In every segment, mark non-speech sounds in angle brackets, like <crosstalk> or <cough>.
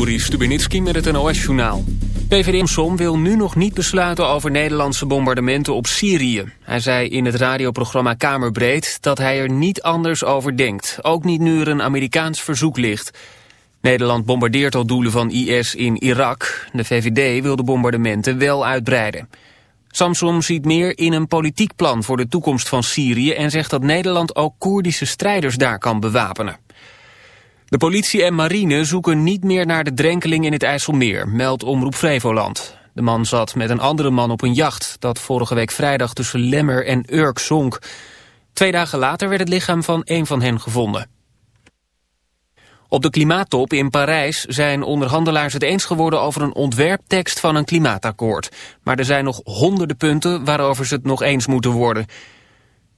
Juri Stubenitski met het NOS-journaal. PVD-Som wil nu nog niet besluiten over Nederlandse bombardementen op Syrië. Hij zei in het radioprogramma Kamerbreed dat hij er niet anders over denkt. Ook niet nu er een Amerikaans verzoek ligt. Nederland bombardeert al doelen van IS in Irak. De VVD wil de bombardementen wel uitbreiden. Samsom ziet meer in een politiek plan voor de toekomst van Syrië... en zegt dat Nederland ook Koerdische strijders daar kan bewapenen. De politie en marine zoeken niet meer naar de drenkeling in het IJsselmeer, meldt Omroep Flevoland. De man zat met een andere man op een jacht dat vorige week vrijdag tussen Lemmer en Urk zonk. Twee dagen later werd het lichaam van een van hen gevonden. Op de klimaattop in Parijs zijn onderhandelaars het eens geworden over een ontwerptekst van een klimaatakkoord. Maar er zijn nog honderden punten waarover ze het nog eens moeten worden.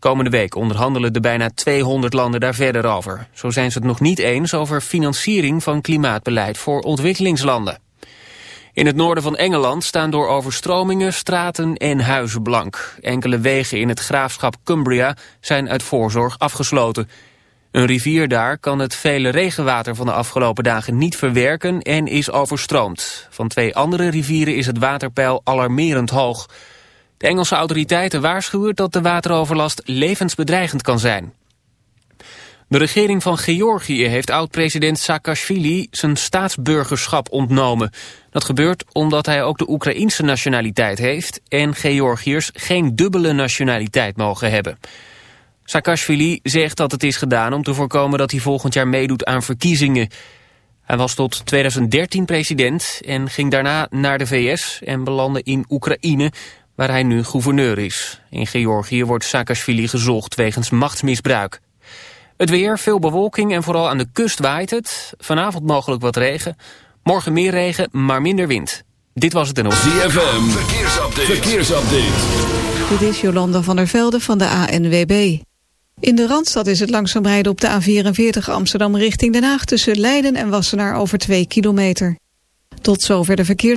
Komende week onderhandelen de bijna 200 landen daar verder over. Zo zijn ze het nog niet eens over financiering van klimaatbeleid voor ontwikkelingslanden. In het noorden van Engeland staan door overstromingen straten en huizen blank. Enkele wegen in het graafschap Cumbria zijn uit voorzorg afgesloten. Een rivier daar kan het vele regenwater van de afgelopen dagen niet verwerken en is overstroomd. Van twee andere rivieren is het waterpeil alarmerend hoog. De Engelse autoriteiten waarschuwen dat de wateroverlast levensbedreigend kan zijn. De regering van Georgië heeft oud-president Saakashvili zijn staatsburgerschap ontnomen. Dat gebeurt omdat hij ook de Oekraïense nationaliteit heeft... en Georgiërs geen dubbele nationaliteit mogen hebben. Saakashvili zegt dat het is gedaan om te voorkomen dat hij volgend jaar meedoet aan verkiezingen. Hij was tot 2013 president en ging daarna naar de VS en belandde in Oekraïne waar hij nu gouverneur is. In Georgië wordt Saakashvili gezocht wegens machtsmisbruik. Het weer, veel bewolking en vooral aan de kust waait het. Vanavond mogelijk wat regen. Morgen meer regen, maar minder wind. Dit was het en op. ZFM, verkeersupdate. verkeersupdate. Dit is Jolanda van der Velde van de ANWB. In de Randstad is het langzaam rijden op de A44 Amsterdam richting Den Haag... tussen Leiden en Wassenaar over 2 kilometer. Tot zover de verkeer.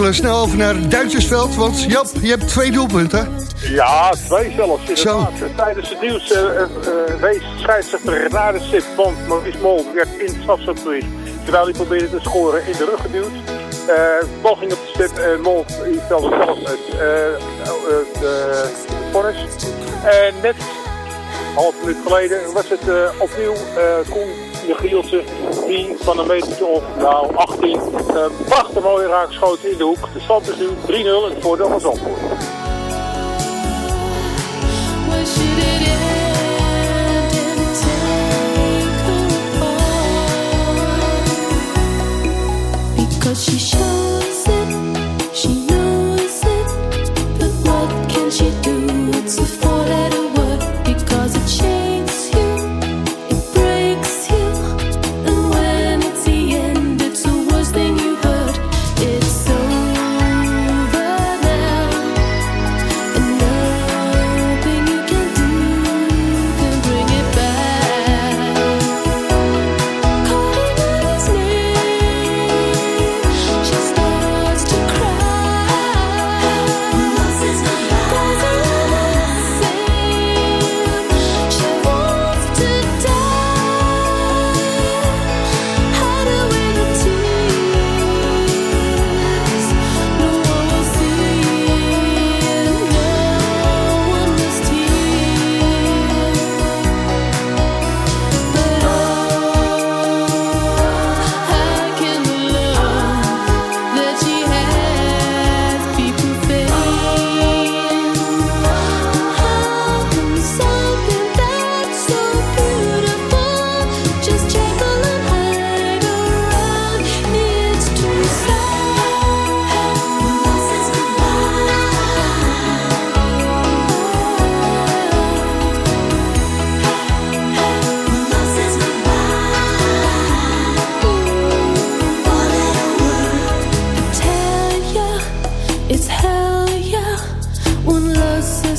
Schakelen snel over naar Duitsersveld. Want Jap, je hebt twee doelpunten. Ja, twee zelfs. Zo. Tijdens het nieuws uh, uh, wees scheidsrechter Renade Sip, want Maurice Mol werd in het. Terwijl hij probeerde te scoren in de rug geduwd. Uh, bal ging op de stip en Mol stelde zelf het, de vonnis. En net half minuut geleden was het opnieuw Koen de die van een meter of nou 18 uh, prachtig mooi raak schoot in de hoek. De stand is nu 3-0 in het voordeel van Zandvoort. She shows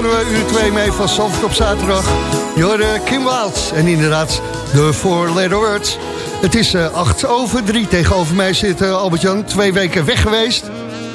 Begonnen we uur 2 mee van Zandvoort op zaterdag. Je hoorde Kim Wilds. En inderdaad, de four letter words. Het is uh, acht over drie. Tegenover mij zit uh, Albert-Jan. Twee weken weg geweest.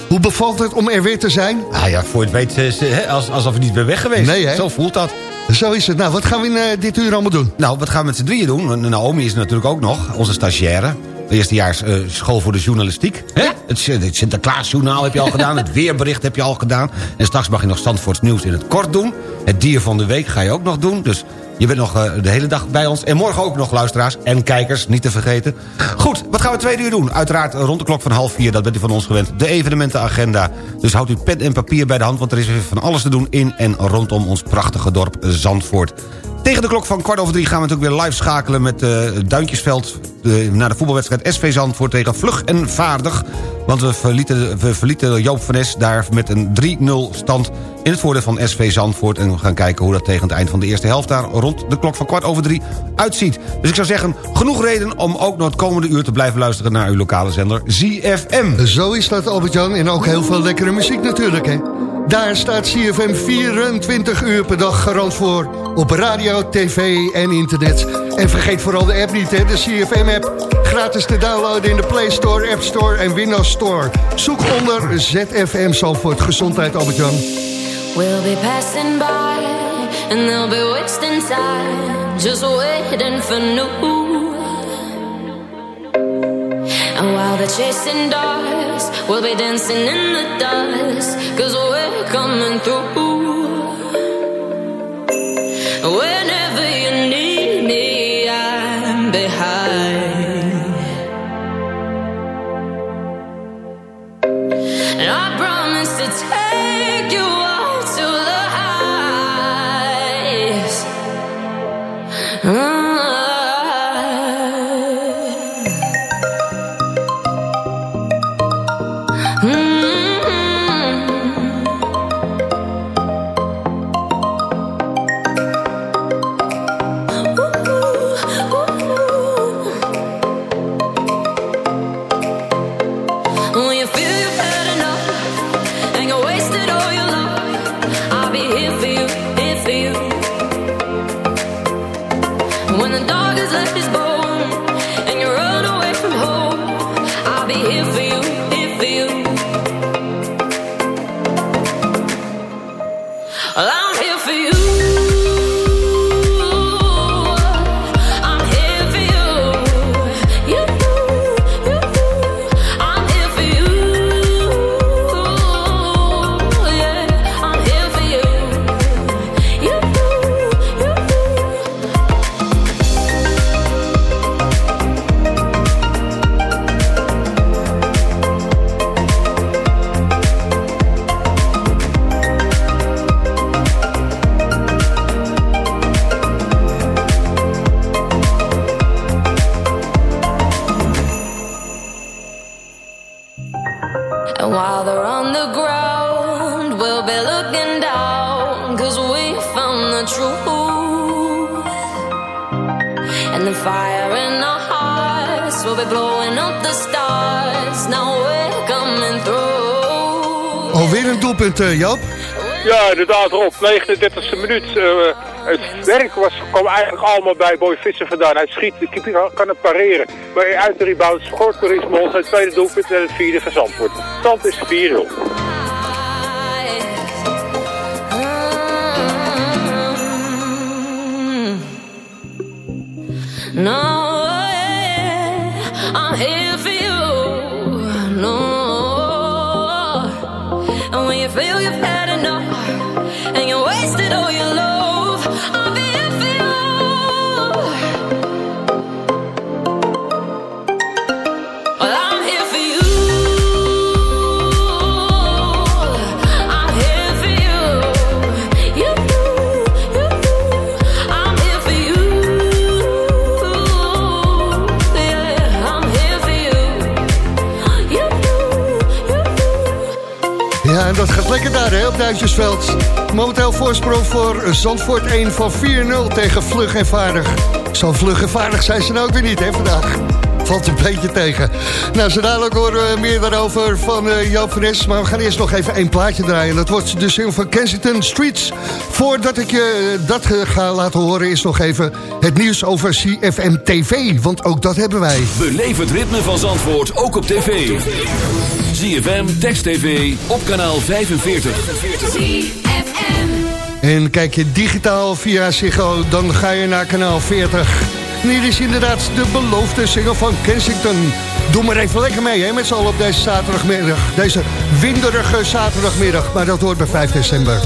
Hoe bevalt het om er weer te zijn? Ah ja, voor het weet, eh, als, alsof je niet bent weg geweest. Nee, hè? Zo voelt dat. Zo is het. Nou, wat gaan we in dit uur allemaal doen? Nou, wat gaan we met z'n drieën doen? Naomi is natuurlijk ook nog, onze stagiaire. Eerstejaars uh, school voor de journalistiek. Hè? Het, het Sinterklaasjournaal heb je al gedaan. Het <laughs> weerbericht heb je al gedaan. En straks mag je nog Zandvoorts nieuws in het kort doen. Het dier van de week ga je ook nog doen. Dus je bent nog uh, de hele dag bij ons. En morgen ook nog luisteraars en kijkers, niet te vergeten. Goed, wat gaan we twee uur doen? Uiteraard rond de klok van half vier, dat bent u van ons gewend. De evenementenagenda. Dus houdt u pen en papier bij de hand... want er is weer van alles te doen in en rondom ons prachtige dorp Zandvoort. Tegen de klok van kwart over drie gaan we natuurlijk weer live schakelen... met uh, Duintjesveld naar de voetbalwedstrijd SV Zandvoort tegen Vlug en Vaardig. Want we verlieten, we Joop van Es daar met een 3-0 stand... in het voordeel van SV Zandvoort. En we gaan kijken hoe dat tegen het eind van de eerste helft... daar rond de klok van kwart over drie uitziet. Dus ik zou zeggen, genoeg reden om ook nog het komende uur... te blijven luisteren naar uw lokale zender ZFM. Zo is dat, Albert-Jan. En ook heel veel lekkere muziek natuurlijk, hè? Daar staat CFM 24 uur per dag garant voor. Op radio, tv en internet. En vergeet vooral de app niet, hè? de CFM-app. Gratis te downloaden in de Play Store, App Store en Windows Store. Zoek onder ZFM Zalvoort. Gezondheid, Albert-Jan. We'll be passing by And they'll be wasting time Just waiting for new And while they're chasing dogs We'll be dancing in the dust Cause coming through eh, Joop. Ja, inderdaad, Rob. 39e minuut. Eh, het werk was, kwam eigenlijk allemaal bij Boy Visser vandaan. Hij schiet, de keeper kan het pareren. Maar uit de rebound scoort Maurice Mol zijn tweede doelpunt en het vierde van Zandvoort. Stand is 4-0. Hè, op Duitsersveld. Momenteel voorsprong voor Zandvoort 1 van 4-0 tegen Vlug en Vaardig. Zo vlug en vaardig zijn ze nou ook weer niet, hè, vandaag. Valt een beetje tegen. Nou, zo dadelijk horen we meer daarover van uh, Joop van Es. Maar we gaan eerst nog even één plaatje draaien. Dat wordt de single van Kensington Streets. Voordat ik je dat eh, ga laten horen is nog even het nieuws over CFM TV. Want ook dat hebben wij. Beleef het ritme van Zandvoort ook op tv. ZFM, Text TV, op kanaal 45. En kijk je digitaal via Ziggo, dan ga je naar kanaal 40. En hier is inderdaad de beloofde single van Kensington. Doe maar even lekker mee hè, met z'n allen op deze zaterdagmiddag. Deze winderige zaterdagmiddag, maar dat hoort bij 5 december.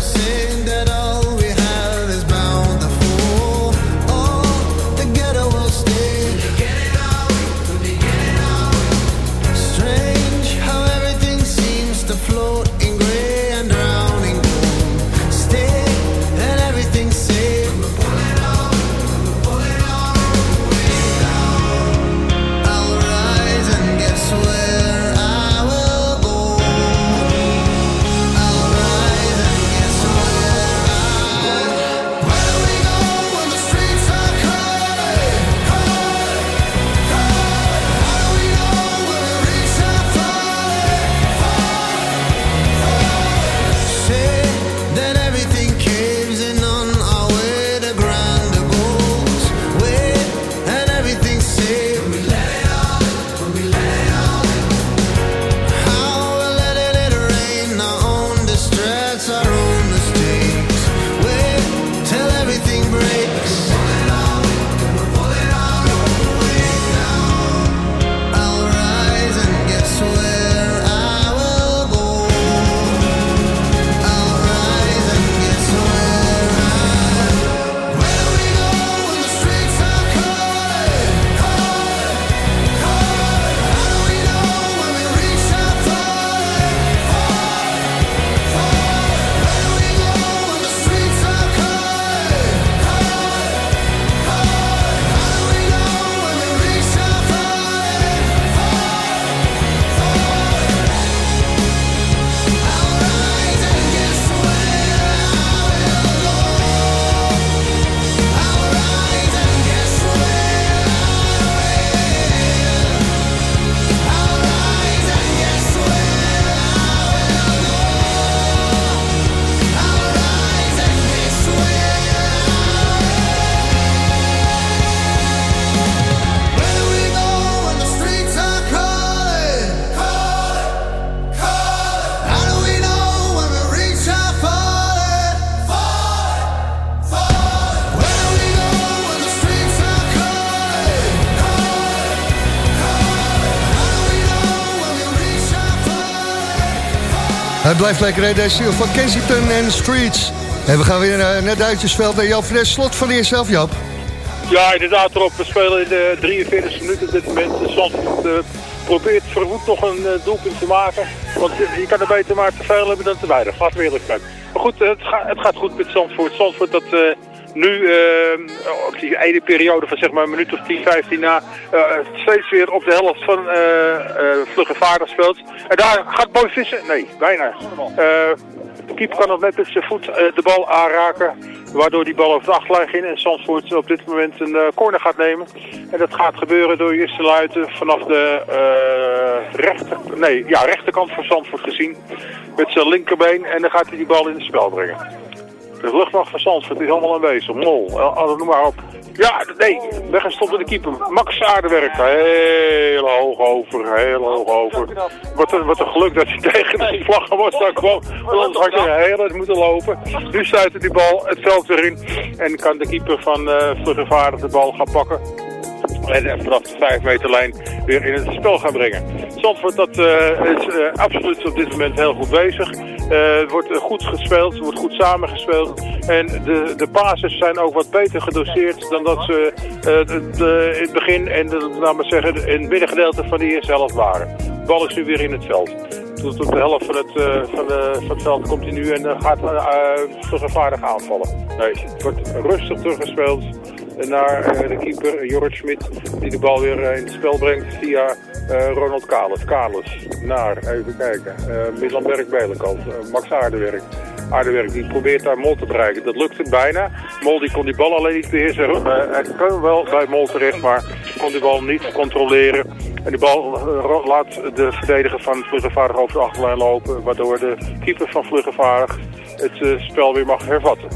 Hij blijft lekker rijden, deze van Kensington en Streets. En we gaan weer naar, naar Duitsersveld en Jan Fres, slot van eerst zelf, Jap. Ja, inderdaad erop. We spelen in de 43 minuten op dit moment. Zandvoort uh, probeert verwoed nog een uh, doelpunt te maken. Want uh, je kan er beter maar te veel hebben dan te weinig. Laten we eerlijk zijn. Maar goed, het, ga, het gaat goed met Zandvoort. Zandvoort dat nu op die ene periode van zeg maar een minuut of 10, 15 na steeds weer op de helft van Vlugge Vaardig speelt. En daar gaat Boy vissen? Nee, bijna. de keeper kan nog net met zijn voet de bal aanraken. Waardoor die bal over de achterlijn ging en Zandvoort op dit moment een uh, corner gaat nemen. En dat gaat gebeuren door Justin Luiten vanaf de uh, rechter, nee, ja, rechterkant van Zandvoort gezien. Met zijn linkerbeen en dan gaat hij die bal in het spel brengen. De luchtmacht van Zandvoort is allemaal aanwezig. Mol, noem maar op. Ja, nee, weggestopt door de keeper. Max Aardewerk, heel hoog over, heel hoog over. Wat een, wat een geluk dat hij <laughs> tegen de vlaggen was daar kwam. Want anders had je moeten lopen. Nu stuitte die bal het veld weer. En kan de keeper van uh, de bal gaan pakken. En vanaf de 5 meter lijn weer in het spel gaan brengen. Zandvoort dat, uh, is uh, absoluut op dit moment heel goed bezig. Uh, het wordt goed gespeeld, wordt goed samengespeeld. En de, de bases zijn ook wat beter gedoseerd dan dat ze de, in het begin en de, laat maar zeggen, in het middengedeelte van de eerste helft waren. De bal is nu weer in het veld. Tot op de helft van het, van, van het veld komt hij nu en gaat terugvaardig aanvallen. Nee, het wordt rustig teruggespeeld naar uh, de keeper Jorrit Schmidt die de bal weer uh, in het spel brengt via uh, Ronald Kalis. Kalis naar, even kijken, uh, Middelberg Belenkamp, Max Aardewerk. Aardewerk die probeert daar Mol te bereiken. Dat lukte bijna. Mol die kon die bal alleen niet beheersen. hij kan wel bij Mol terecht, maar kon die bal niet controleren. En die bal laat de verdediger van Vluggevaardig over de achterlijn lopen. Waardoor de keeper van Vluggevaardig het spel weer mag hervatten.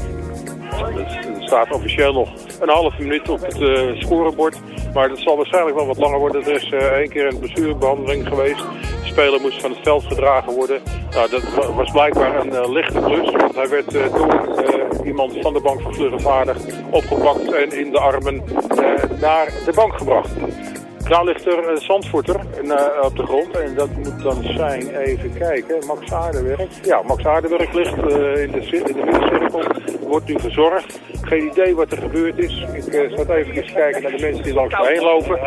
Er staat officieel nog een half minuut op het uh, scorebord. Maar dat zal waarschijnlijk wel wat langer worden. Er is uh, één keer een blessurebehandeling geweest. De speler moest van het veld gedragen worden. Nou, dat was blijkbaar een uh, lichte klus. Want hij werd door iemand van de bank van Vluggenvaardig opgepakt en in de armen naar de bank gebracht. Daar ligt er een uh, op de grond. En dat moet dan zijn, even kijken, Max Aardewerk. Ja, Max Aardewerk ligt uh, in de, in de. Wordt nu verzorgd. Geen idee wat er gebeurd is. Ik uh, zat even kijken naar de mensen die langs me heen lopen.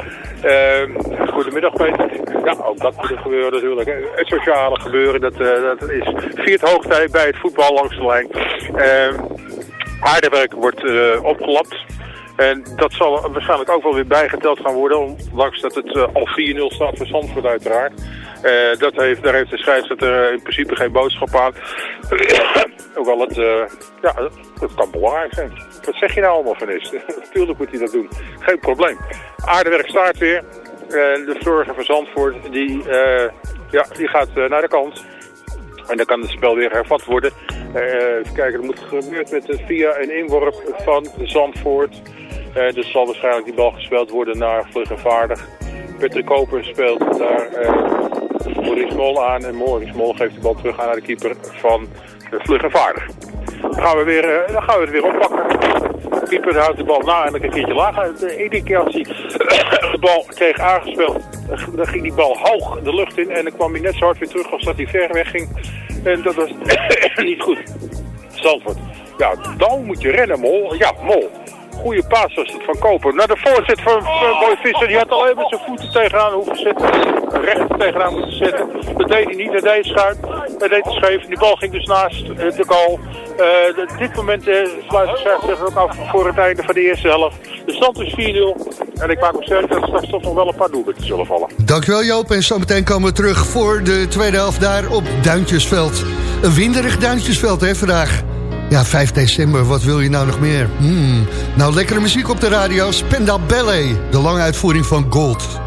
goedemiddag Peter. Ja, ook dat moet er gebeuren natuurlijk. Het sociale gebeuren, dat, dat is viert hoogtijd bij het voetbal langs de lijn. Aardewerk wordt opgelapt. En dat zal waarschijnlijk ook wel weer bijgeteld gaan worden, ondanks dat het uh, al 4-0 staat voor Zandvoort uiteraard. Uh, dat heeft, daar heeft de scheidsrechter in principe geen boodschap aan. <coughs> Hoewel het, uh, ja, het kan belangrijk zijn. Wat zeg je nou allemaal van is? <laughs> Natuurlijk moet hij dat doen. Geen probleem. Aardewerk staat weer. De verzorger van Zandvoort, die, ja, die gaat naar de kant. En dan kan het spel weer hervat worden. even kijken, er moet gebeurd met via een inworp van Zandvoort. Uh, dus zal waarschijnlijk die bal gespeeld worden naar Vluggenvaardig. Patrick Koper speelt daar uh, Maurice Mol aan. En Maurice Mol geeft de bal terug aan naar de keeper van Vluggenvaardig. Dan gaan we, weer, dan gaan we het weer oppakken. De keeper houdt de bal na en dan een keertje lager. De ene keer als hij de bal kreeg aangespeeld, dan ging die bal hoog de lucht in. En dan kwam hij net zo hard weer terug als dat hij ver weg ging. En dat was <coughs> niet goed. Zandvoort. Ja, dan moet je rennen, Mol. Ja, Mol goede paas was het van Koper. Naar de voorzet van, Boy Visser. Die had al even zijn voeten tegenaan hoeven zetten. Recht tegenaan moeten zetten. Dat deed hij niet. Dat deed schuin. Dat deed hij scheef. Die bal ging dus naast uh, de goal. Op dit moment uh, sluit de zich ook af voor het einde van de eerste helft. De stand is 4-0. En ik maak me sterk dat er straks toch nog wel een paar doelpunten zullen vallen. Dankjewel Joop. En zometeen komen we terug voor de tweede helft daar op Duintjesveld. Een winderig Duintjesveld hè vandaag. Ja, 5 december, wat wil je nou nog meer? Hmm. Nou, lekkere muziek op de radio. Spenda Ballet, de lange uitvoering van Gold.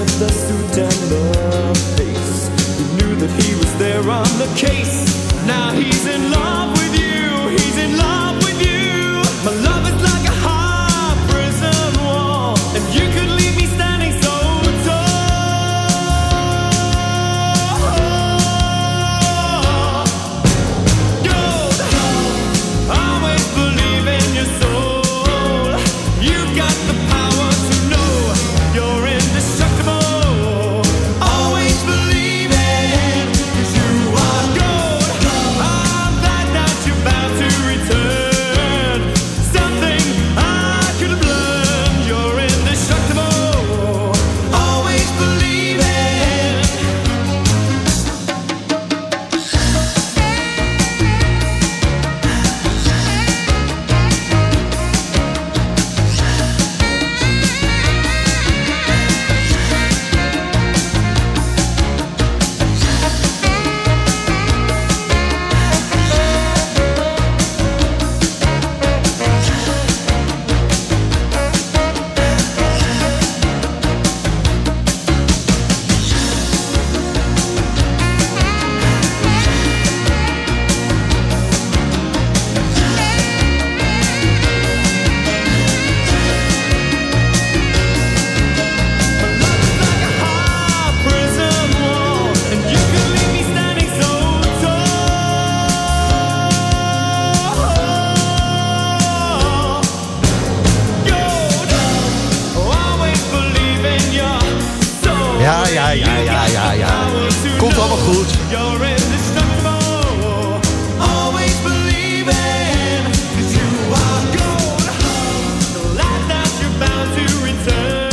With the suit and the face. He knew that he was there on the case. Now he's in love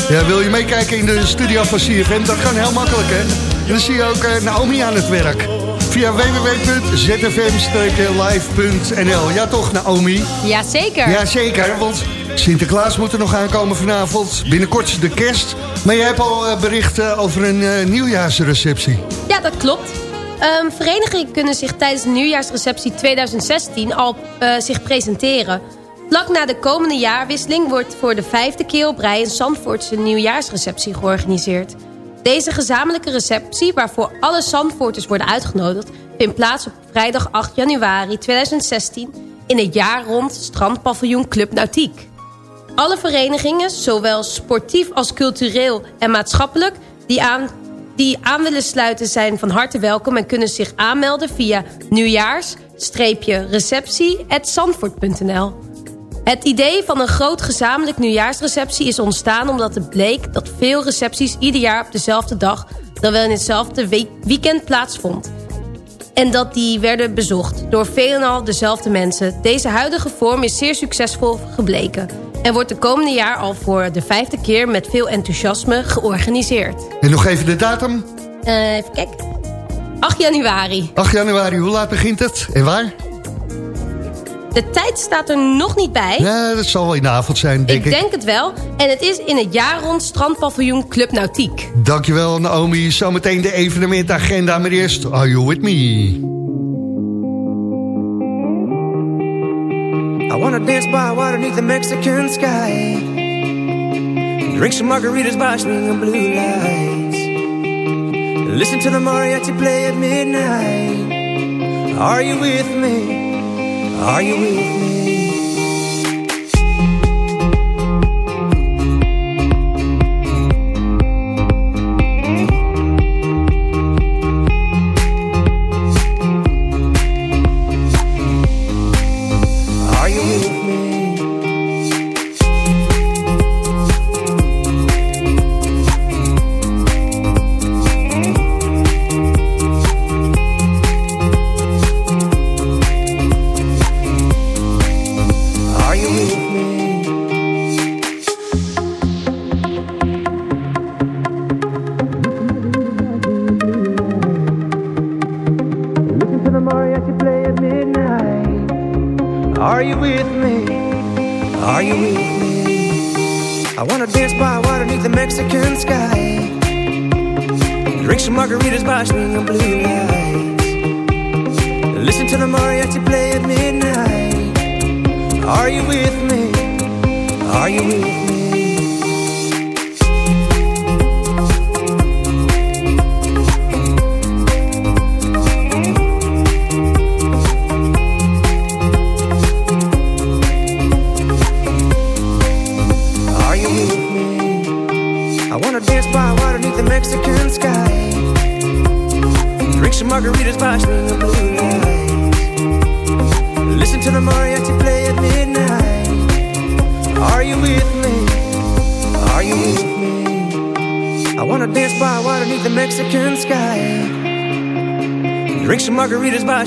Ja, wil je meekijken in de studio van CFM? Dat kan heel makkelijk, hè? Dan zie je ook eh, Naomi aan het werk. Via www.zfm-live.nl. Ja toch, Naomi? Jazeker. Ja, zeker, want Sinterklaas moet er nog aankomen vanavond. Binnenkort de kerst. Maar je hebt al eh, bericht eh, over een nieuwjaarsreceptie. Ja, dat klopt. Ehm, verenigingen kunnen zich tijdens de nieuwjaarsreceptie 2016 al zich presenteren. Vlak na de komende jaarwisseling wordt voor de vijfde keer op rij... een Zandvoortse nieuwjaarsreceptie georganiseerd. Deze gezamenlijke receptie, waarvoor alle Zandvoorters worden uitgenodigd... vindt plaats op vrijdag 8 januari 2016... in het jaar rond strandpaviljoen Club Nautiek. Alle verenigingen, zowel sportief als cultureel en maatschappelijk... die aan, die aan willen sluiten zijn van harte welkom... en kunnen zich aanmelden via nieuwjaars-receptie.zandvoort.nl. Het idee van een groot gezamenlijk nieuwjaarsreceptie is ontstaan... omdat het bleek dat veel recepties ieder jaar op dezelfde dag... dan wel in hetzelfde we- weekend plaatsvond. En dat die werden bezocht door veelal dezelfde mensen. Deze huidige vorm is zeer succesvol gebleken... en wordt de komende jaar al voor de vijfde keer met veel enthousiasme georganiseerd. En nog even de datum. Eh, even kijken. 8 januari. 8 januari, hoe laat begint het? En waar? De tijd staat er nog niet bij. Ja, dat zal wel in de avond zijn, denk ik ik. denk het wel. En het is in het jaar rond strandpaviljoen Club Nautiek. Dankjewel, Naomi. Zometeen de evenementagenda, maar eerst Are You With Me? I wanna dance by water beneath the Mexican sky. Drink some margaritas by swinging blue lights. Listen to the mariachi play at midnight. Are you with me? Are you with me?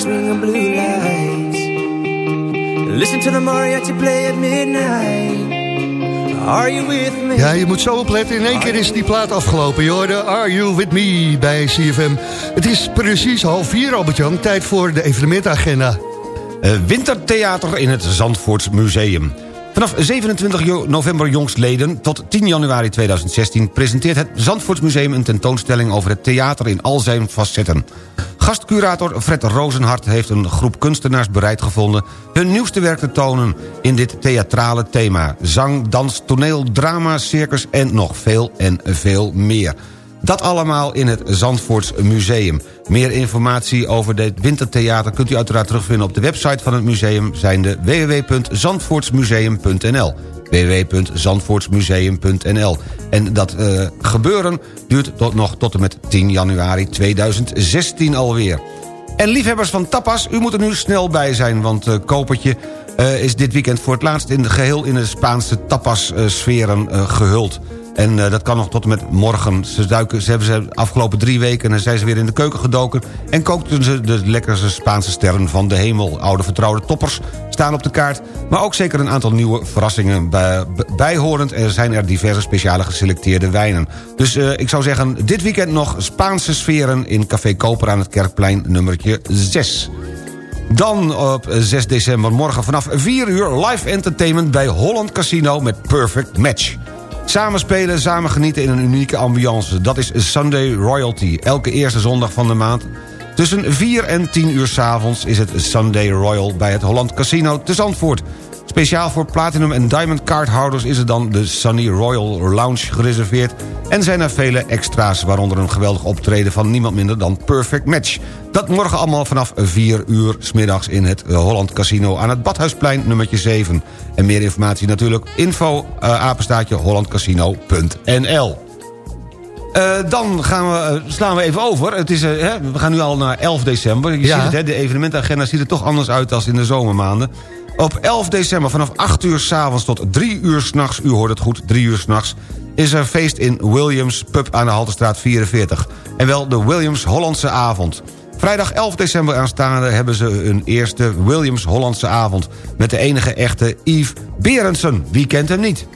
Blue lights. Listen to the mariachi play at midnight. Are you with me? Ja, je moet zo opletten. In één keer is die plaat afgelopen. Je hoorde Are You With Me bij CFM. Het is precies half vier, Albert-Jan. Tijd voor de evenementagenda. Eh, wintertheater in het Zandvoorts Museum. Vanaf 27 jo- november jongstleden tot 10 januari 2016... presenteert het Zandvoorts Museum een tentoonstelling... over het theater in al zijn facetten. Gastcurator Fred Rozenhart heeft een groep kunstenaars bereid gevonden... hun nieuwste werk te tonen in dit theatrale thema. Zang, dans, toneel, drama, circus en nog veel en veel meer. Dat allemaal in het Zandvoorts Museum. Meer informatie over dit wintertheater kunt u uiteraard terugvinden op de website van het museum... zijnde www.zandvoortsmuseum.nl www.zandvoortsmuseum.nl En dat eh, gebeuren duurt tot, nog tot en met 10 januari 2016 alweer. En liefhebbers van tapas, u moet er nu snel bij zijn... want eh Kopertje eh, is dit weekend voor het laatst in de geheel... in de Spaanse tapas-sferen eh, gehuld. En eh, dat kan nog tot en met morgen. Ze, duiken, ze hebben ze afgelopen drie weken... en zijn ze weer in de keuken gedoken... en kookten ze de lekkerste Spaanse sterren van de hemel. Oude vertrouwde toppers staan op de kaart... maar ook zeker een aantal nieuwe verrassingen bij, bijhorend... er zijn er diverse speciale geselecteerde wijnen. Dus eh, ik zou zeggen, dit weekend nog Spaanse sferen... in Café Koper aan het Kerkplein nummertje 6. Dan op 6 december morgen vanaf 4 uur live entertainment bij Holland Casino met Perfect Match. Samen spelen, samen genieten in een unieke ambiance. Dat is Sunday Royalty. Elke eerste zondag van de maand. Tussen 4 en 10 uur s'avonds is het Sunday Royal bij het Holland Casino te Zandvoort. Speciaal voor Platinum en Diamond cardhouders is er dan de Sunny Royal Lounge gereserveerd... en zijn er vele extra's, waaronder een geweldig optreden van niemand minder dan Perfect Match. Dat morgen allemaal vanaf 4 uur smiddags in het eh, Holland Casino aan het Badhuisplein nummertje 7. En meer informatie natuurlijk info uh, apenstaatje hollandcasino.nl uh, dan gaan we, uh, slaan we even over. Het is, uh, hè, we gaan nu al naar 11 december. Je Ja. ziet het, hè, de evenementagenda ziet er toch anders uit dan in de zomermaanden. Op 11 december vanaf 8 uur s'avonds tot 3 uur s'nachts... u hoort het goed, 3 uur s'nachts... is er feest in Williams Pub aan de Haltestraat 44. En wel de Williams Hollandse Avond. Vrijdag 11 december aanstaande hebben ze hun eerste Williams Hollandse Avond... met de enige echte Yves Berendsen. Wie kent hem niet?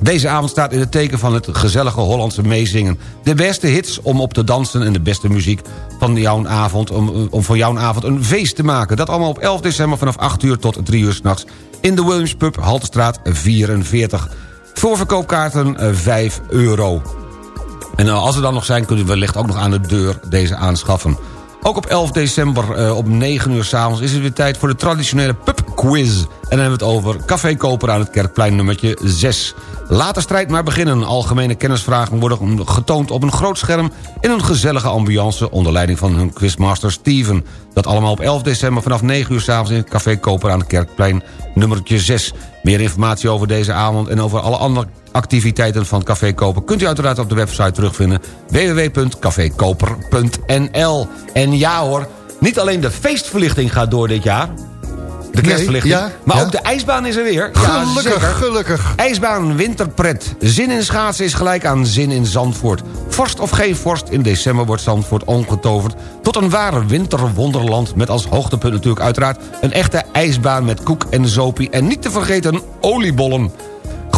Deze avond staat in het teken van het gezellige Hollandse meezingen. De beste hits om op te dansen en de beste muziek van jouw avond... om, om van jouw avond een feest te maken. Dat allemaal op 11 december vanaf 8 uur tot 3 uur s'nachts... in de Williams Pub, Haltestraat 44. Voorverkoopkaarten eh, 5 euro. En eh, als er dan nog zijn, kunt u wellicht ook nog aan de deur deze aanschaffen. Ook op 11 december uh, om 9 uur s'avonds is het weer tijd voor de traditionele pub quiz. En dan hebben we het over Café Koper aan het Kerkplein nummertje 6. Laat de strijd maar beginnen. Algemene kennisvragen worden getoond op een groot scherm... in een gezellige ambiance onder leiding van hun quizmaster Steven. Dat allemaal op 11 december vanaf 9 uur s'avonds... in het Café Koper aan het Kerkplein nummertje 6. Meer informatie over deze avond en over alle andere activiteiten van Café Koper... kunt u uiteraard op de website terugvinden www.cafekoper.nl. En ja hoor, niet alleen de feestverlichting gaat door dit jaar... De kerstverlichting. ja, maar ja. ook de ijsbaan is er weer. Gelukkig, zeker. gelukkig. IJsbaan Winterpret. Zin in schaatsen is gelijk aan zin in Zandvoort. Vorst of geen vorst, in december wordt Zandvoort omgetoverd... tot een ware winterwonderland... met als hoogtepunt natuurlijk uiteraard... een echte ijsbaan met koek en zopie... en niet te vergeten oliebollen.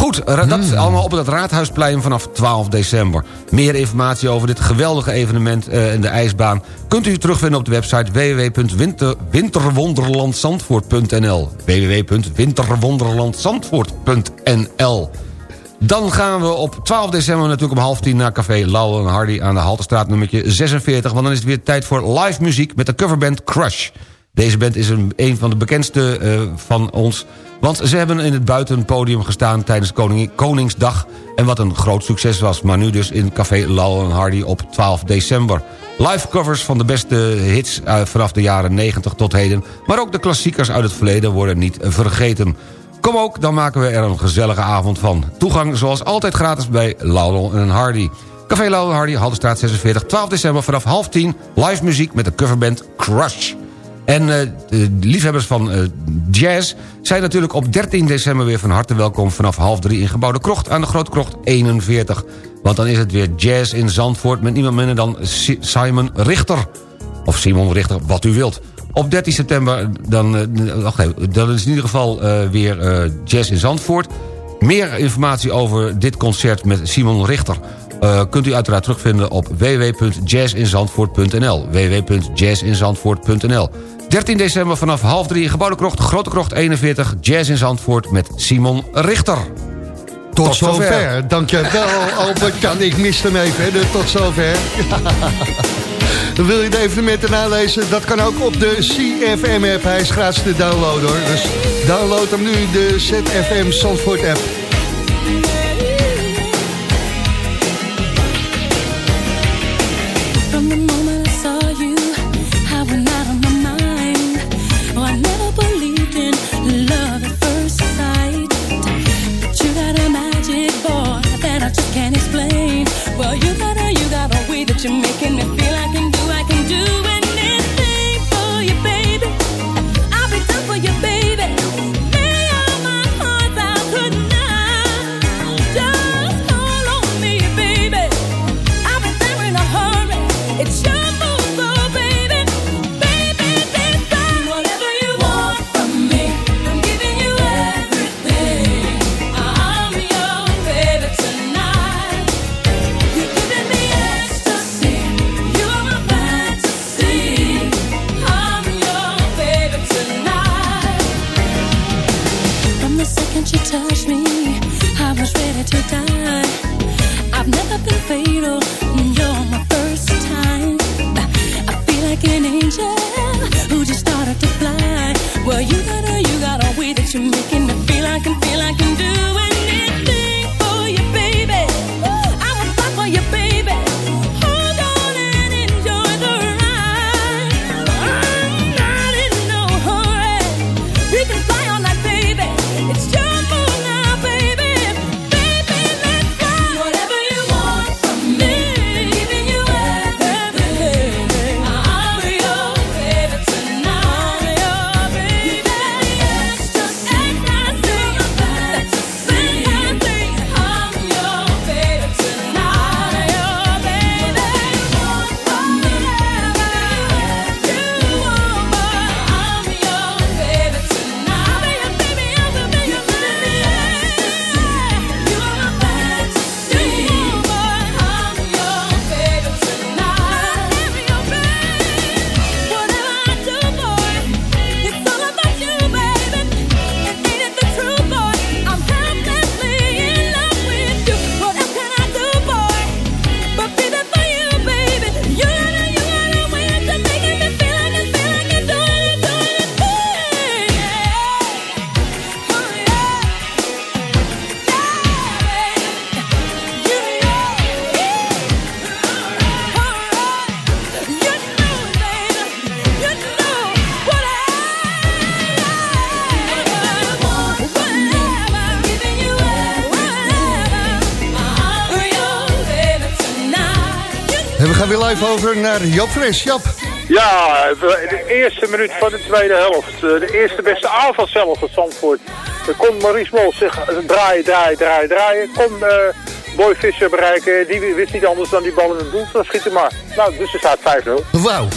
Goed, ra- dat is allemaal op het Raadhuisplein vanaf 12 december. Meer informatie over dit geweldige evenement eh, in de ijsbaan... kunt u terugvinden op de website www.winterwonderlandzandvoort.nl www.winterwonderlandzandvoort.nl dan gaan we op 12 december natuurlijk om half tien naar Café Lauw en Hardy aan de Haltestraat nummertje 46. Want dan is het weer tijd voor live muziek met de coverband Crush. Deze band is een, een van de bekendste eh, van ons. Want ze hebben in het buitenpodium gestaan tijdens Koning, Koningsdag. En wat een groot succes was. Maar nu dus in Café en Hardy op 12 december. Live covers van de beste hits eh, vanaf de jaren 90 tot heden. Maar ook de klassiekers uit het verleden worden niet vergeten. Kom ook, dan maken we er een gezellige avond van. Toegang zoals altijd gratis bij Laurel en Hardy. Café Laurel Hardy, Haldenstraat 46, 12 december vanaf half 10. Live muziek met de coverband Crush. En eh, de liefhebbers van eh, jazz zijn natuurlijk op 13 december weer van harte welkom... vanaf half drie in Gebouwde Krocht aan de Grote Krocht 41. Want dan is het weer jazz in Zandvoort met niemand minder dan Si- Simon Richter. Of Simon Richter, wat u wilt. Op 13 september dan, eh, wacht dan is in ieder geval eh, weer eh, jazz in Zandvoort. Meer informatie over dit concert met Simon Richter... eh, kunt u uiteraard terugvinden op www.jazzinzandvoort.nl www.jazzinzandvoort.nl 13 december vanaf half drie Gebouwde Krocht, Grote Krocht 41... Jazz in Zandvoort met Simon Richter. Tot, zover. Dankjewel, <laughs> Albert. Kan ik miste hem even, hè, de tot zover. Dan <laughs> wil je de evenementen nalezen? Dat kan ook op de CFM-app. Hij is gratis te downloaden, hoor. Dus download hem nu, de ZFM Zandvoort-app. From the moment live over naar Joop Fres. Joop. Ja, de eerste minuut van de tweede helft. Eh, De eerste beste aanval zelf van Zandvoort. Er komt Maurice Mol zich draaien, draaien, draaien, draaien. Kom eh Boy Visser bereiken. Die wist niet anders dan die bal in het doel te schieten. Maar, nou, dus er staat 5-0. Wauw.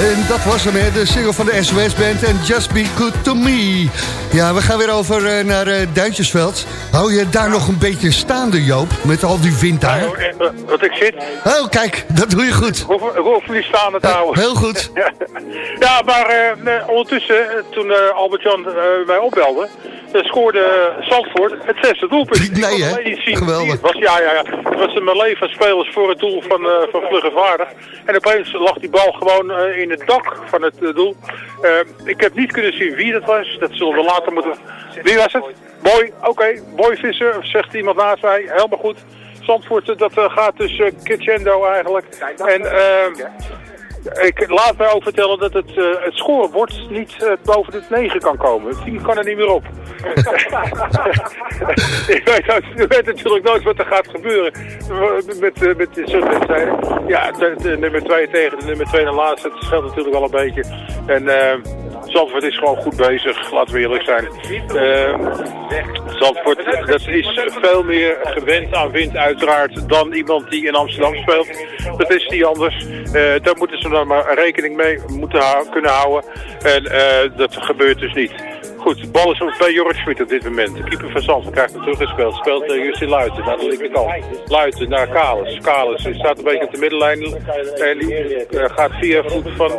En dat was hem, hè, de single van de SOS Band en Just Be Good To Me. Ja, we gaan weer over eh, naar uh, Duintjesveld. Hou je daar nog een beetje staande, Joop, met al die wind daar? Eh, Wat ik zit. Oh, kijk, dat doe je goed. Hoef, hoef niet staande te houden. heel goed. <laughs> ja, maar eh, ondertussen, eh, toen eh, Albert-Jan eh, mij opbelde, eh, scoorde Zandvoort het zesde doelpunt. <laughs> Nee, hè? Geweldig. Was, ja, ja, ja. Het was een melee van spelers voor het doel van, eh van Vlugge Vaardig. En opeens lag die bal gewoon eh, in het dak van het eh, doel. Eh, ik heb niet kunnen zien wie dat was. Dat zullen we later moeten... Wie was het? Boy, oké. Boy Visser, zegt iemand naast mij. Helemaal goed. Zandvoort, eh, dat eh, gaat dus uh, Kitchendo eigenlijk. En... ik laat mij ook vertellen dat het, eh, het scorebord niet eh, boven de 9 kan komen. Het 10 kan er niet meer op. <laughs> ik, weet, ik weet natuurlijk nooit wat er gaat gebeuren met, eh, met dit soort wedstrijden. Ja, de, de nummer 2 tegen de nummer 2 en laatste, het scheelt natuurlijk wel een beetje. En Zandvoort is gewoon goed bezig, laten we eerlijk zijn. Zandvoort dat is veel meer gewend aan wind uiteraard dan iemand die in Amsterdam speelt. Dat is niet anders. Daar moeten ze dan maar rekening mee moeten kunnen houden. En eh, dat gebeurt dus niet. Goed, de bal is op- bij Jorrit Schmid op dit moment. De keeper van Zandvoort krijgt hem teruggespeeld. Speelt uh, Justin Luiten naar de linkerkant. Luiten naar Kalis. Kalis staat een beetje op de middenlijn. En die eh, gaat via voet van...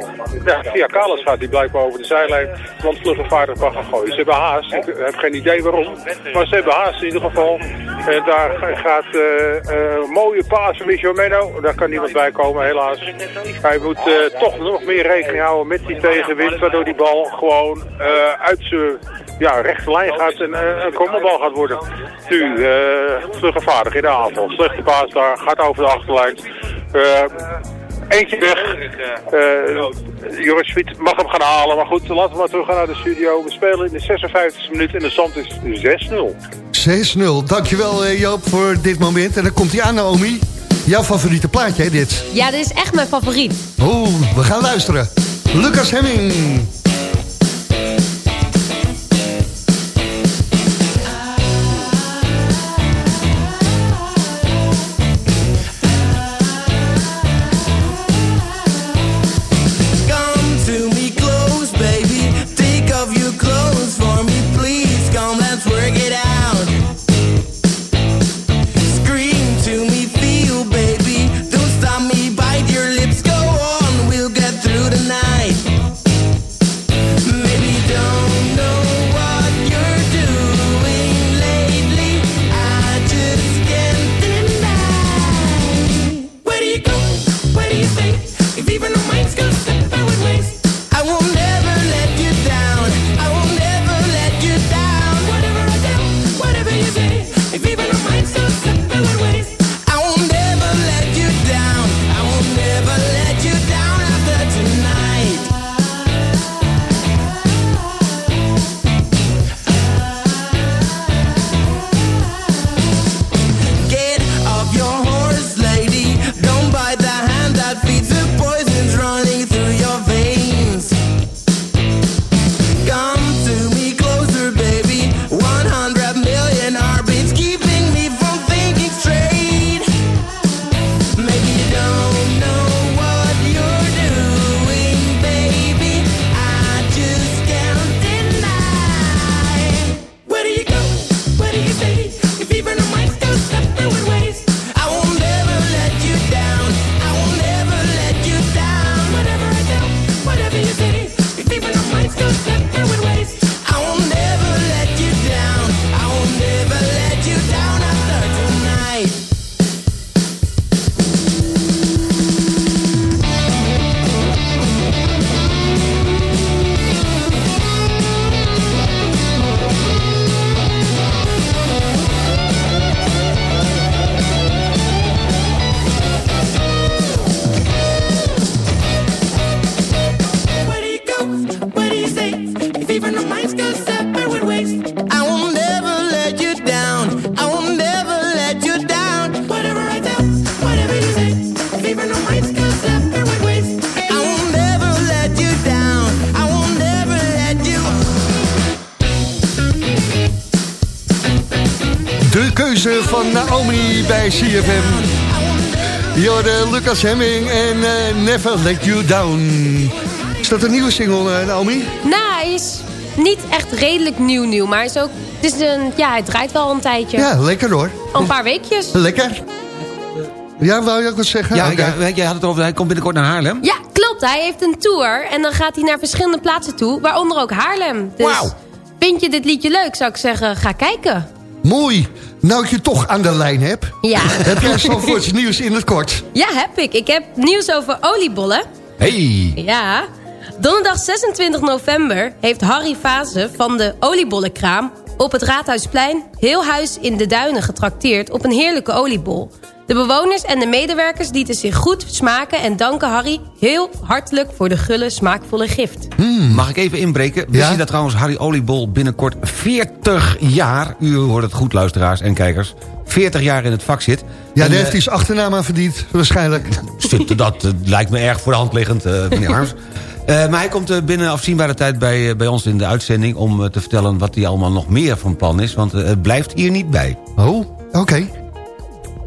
Ja, via Kalis gaat hij blijkbaar over de zijlijn. Want vlugge vaardig mag gaan gooien. Ze hebben haast. Ik heb geen idee waarom. Maar ze hebben haast in ieder geval. En daar gaat eh, mooie paas van Meno. Daar kan niemand bij komen helaas. Hij moet toch nog meer rekening houden met die tegenwind. Waardoor die bal gewoon uit ja, rechte lijn gaat en eh, een kommerbal gaat worden. Nu, eh vluggevaardig in de aanval. Slechte paas daar, gaat over de achterlijn. Eh, eentje weg. Eh Joris Schmid mag hem gaan halen. Maar goed, laten we maar terug gaan naar de studio. We spelen in de 56e minuut en de stand is 6-0. 6-0. Dankjewel eh, Joop voor dit moment. En dan komt hij aan, Naomi. Jouw favoriete plaatje, hè, dit? Ja, dit is echt mijn favoriet. Oeh, we gaan luisteren. Lucas Hemming. Bij CFM. Jorde Lucas Hemming en eh, Never Let You Down. dat een nieuwe single, eh, Naomi? Nou, hij is niet echt redelijk nieuw nieuw, maar hij is ook... Het is een, ja, hij draait wel een tijdje. Ja, lekker hoor. Al een paar weekjes. Lekker. Ja, wou je ook wat zeggen? Ja, ja, jij had het over, hij komt binnenkort naar Haarlem. Ja, klopt. Hij heeft een tour en dan gaat hij naar verschillende plaatsen toe, waaronder ook Haarlem. Dus Wauw. vind je dit liedje leuk, zou ik zeggen, ga kijken. Mooi. Nou ik je toch aan de lijn heb. Ja. <laughs> Heb jij Zandvoorts nieuws in het kort? Ja, heb ik. Ik heb nieuws over oliebollen. Hey. Ja. Donderdag 26 november heeft Harry Fase van de oliebollenkraam... op het Raadhuisplein heel huis in de duinen getrakteerd op een heerlijke oliebol. De bewoners en de medewerkers lieten zich goed smaken... en danken Harry heel hartelijk voor de gulle smaakvolle gift. Mag ik even inbreken? Wist je dat trouwens Harry Oliebol binnenkort 40 jaar... u hoort het goed luisteraars en kijkers... 40 jaar in het vak zit. Ja, daar eh, heeft hij zijn achternaam aan verdiend, waarschijnlijk. Dat eh, lijkt me erg voor de hand liggend, eh, meneer <laughs> Arms. Eh, maar hij komt eh, binnen afzienbare tijd bij, eh, bij ons in de uitzending... om eh, te vertellen wat hij allemaal nog meer van plan is. Want eh, het blijft hier niet bij. Oh, oké.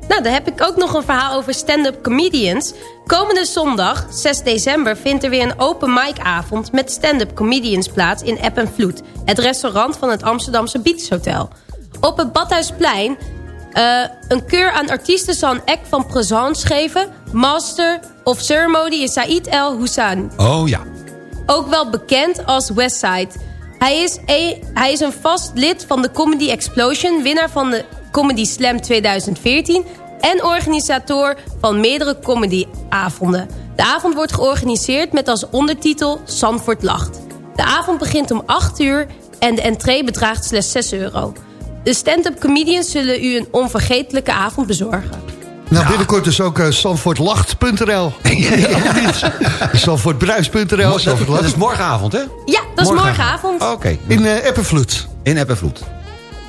Nou, dan heb ik ook nog een verhaal over stand-up comedians. Komende zondag, 6 december, vindt er weer een open mic avond... met stand-up comedians plaats in App en Vloed. Het restaurant van het Amsterdamse Beach Hotel. Op het Badhuisplein eh, een keur aan artiesten zal een act van présence geven. Master of Ceremony is Said El Houssani. Oh ja. Ook wel bekend als Westside. Hij is, een, hij is een vast lid van de Comedy Explosion... winnaar van de Comedy Slam 2014... en organisator van meerdere comedyavonden. De avond wordt georganiseerd met als ondertitel Zandvoort Lacht. De avond begint om 8 uur en de entree bedraagt slechts 6 euro. De stand-up comedians zullen u een onvergetelijke avond bezorgen. Nou, binnenkort dus ook uh, zandvoortlacht.nl. <laughs> ja, of niet? Zandvoortbruis.nl. Dat, is morgenavond, hè? Ja, dat is morgenavond. Oké. In uh, Eppenvloed. In Eppenvloed.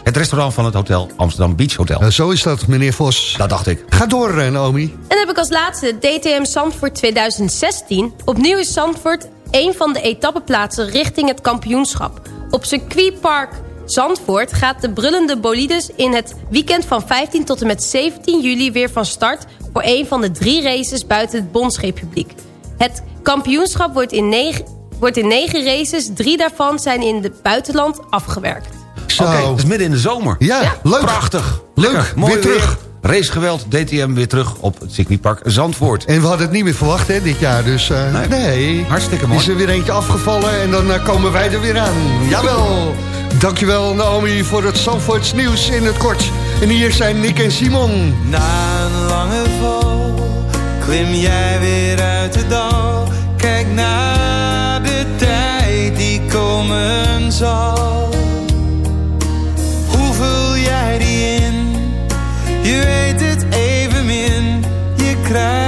Het restaurant van het hotel Amsterdam Beach Hotel. Uh, zo is dat, meneer Vos. Dat dacht ik. Ga door, uh, Naomi. En dan heb ik als laatste DTM Zandvoort 2016. Opnieuw is Zandvoort een van de etappeplaatsen richting het kampioenschap. Op circuitpark Zandvoort gaat de brullende bolides in het weekend van 15 tot en met 17 juli weer van start... voor een van de drie races buiten het Bondsrepubliek. Het kampioenschap wordt in negen, wordt in negen races, drie daarvan zijn in het buitenland afgewerkt. Oké, okay, dat is midden in de zomer. Ja, ja. leuk. Prachtig. Leuk, Lekker. Mooi weer terug. Racegeweld, DTM weer terug op het circuitpark Zandvoort. En we hadden het niet meer verwacht hè, dit jaar, dus uh, nee. nee. Hartstikke mooi. Is er weer eentje afgevallen en dan uh, komen wij er weer aan. Jawel. Dankjewel Naomi voor het Zandvoorts nieuws in het kort. En hier zijn Nick en Simon. Na een lange val klim jij weer uit de dal. Kijk naar de tijd die komen zal. Je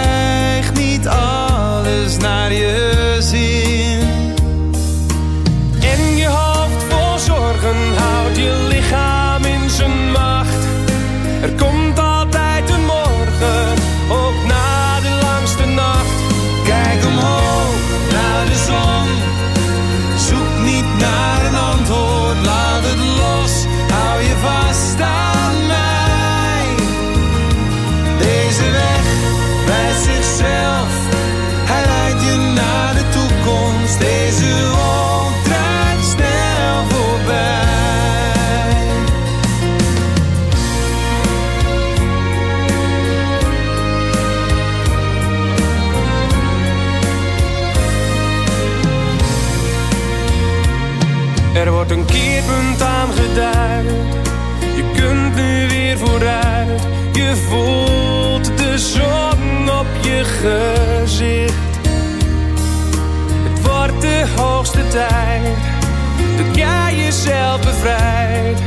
Het wordt de hoogste tijd dat jij jezelf bevrijdt.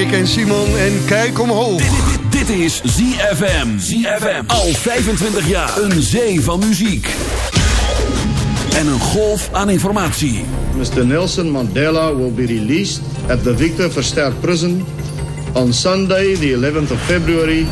Nick en Simon en kijk omhoog. Dit is ZFM. ZFM. Al 25 jaar. Een zee van muziek. En een golf aan informatie. Mr. Nelson Mandela will be released at the Victor Verster Prison on Sunday, the 11th of February,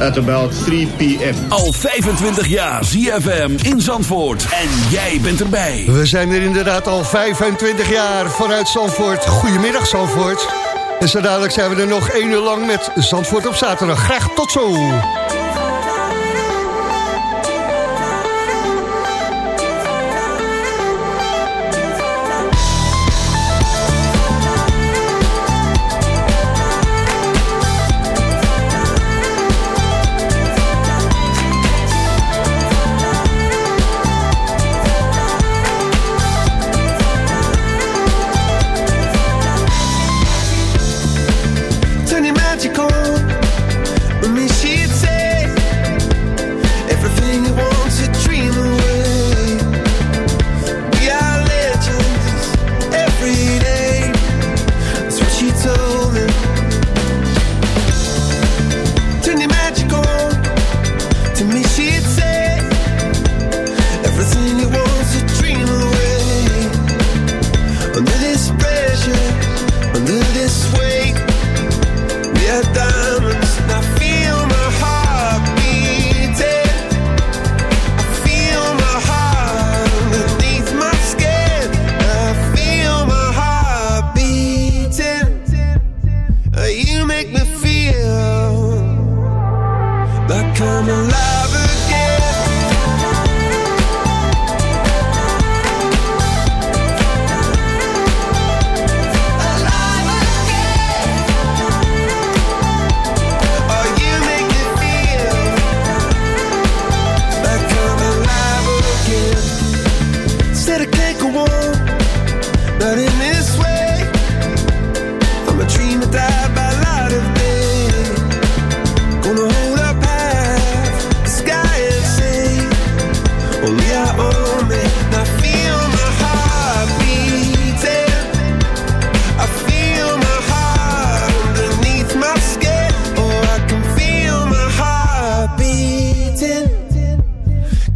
at about 3 p.m. Al 25 jaar ZFM in Zandvoort. En jij bent erbij. We zijn er inderdaad al 25 jaar vanuit Zandvoort. Goedemiddag Zandvoort. En zo dadelijk zijn we er nog één uur lang met Zandvoort op zaterdag. Graag tot zo.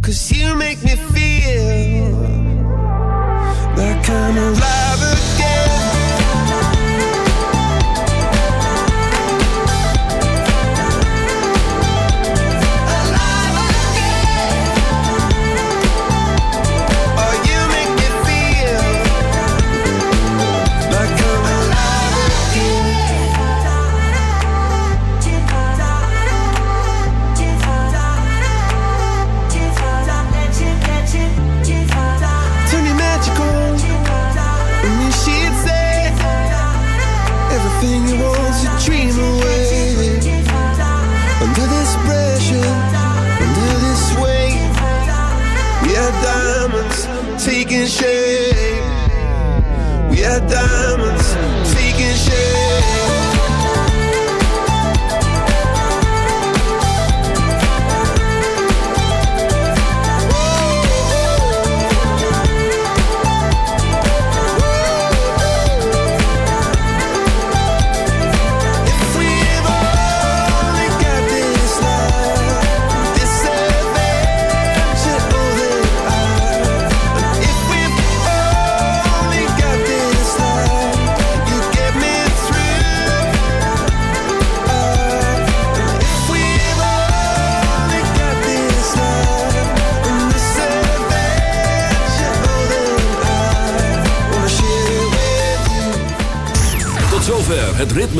Cause you make me feel like I'm alive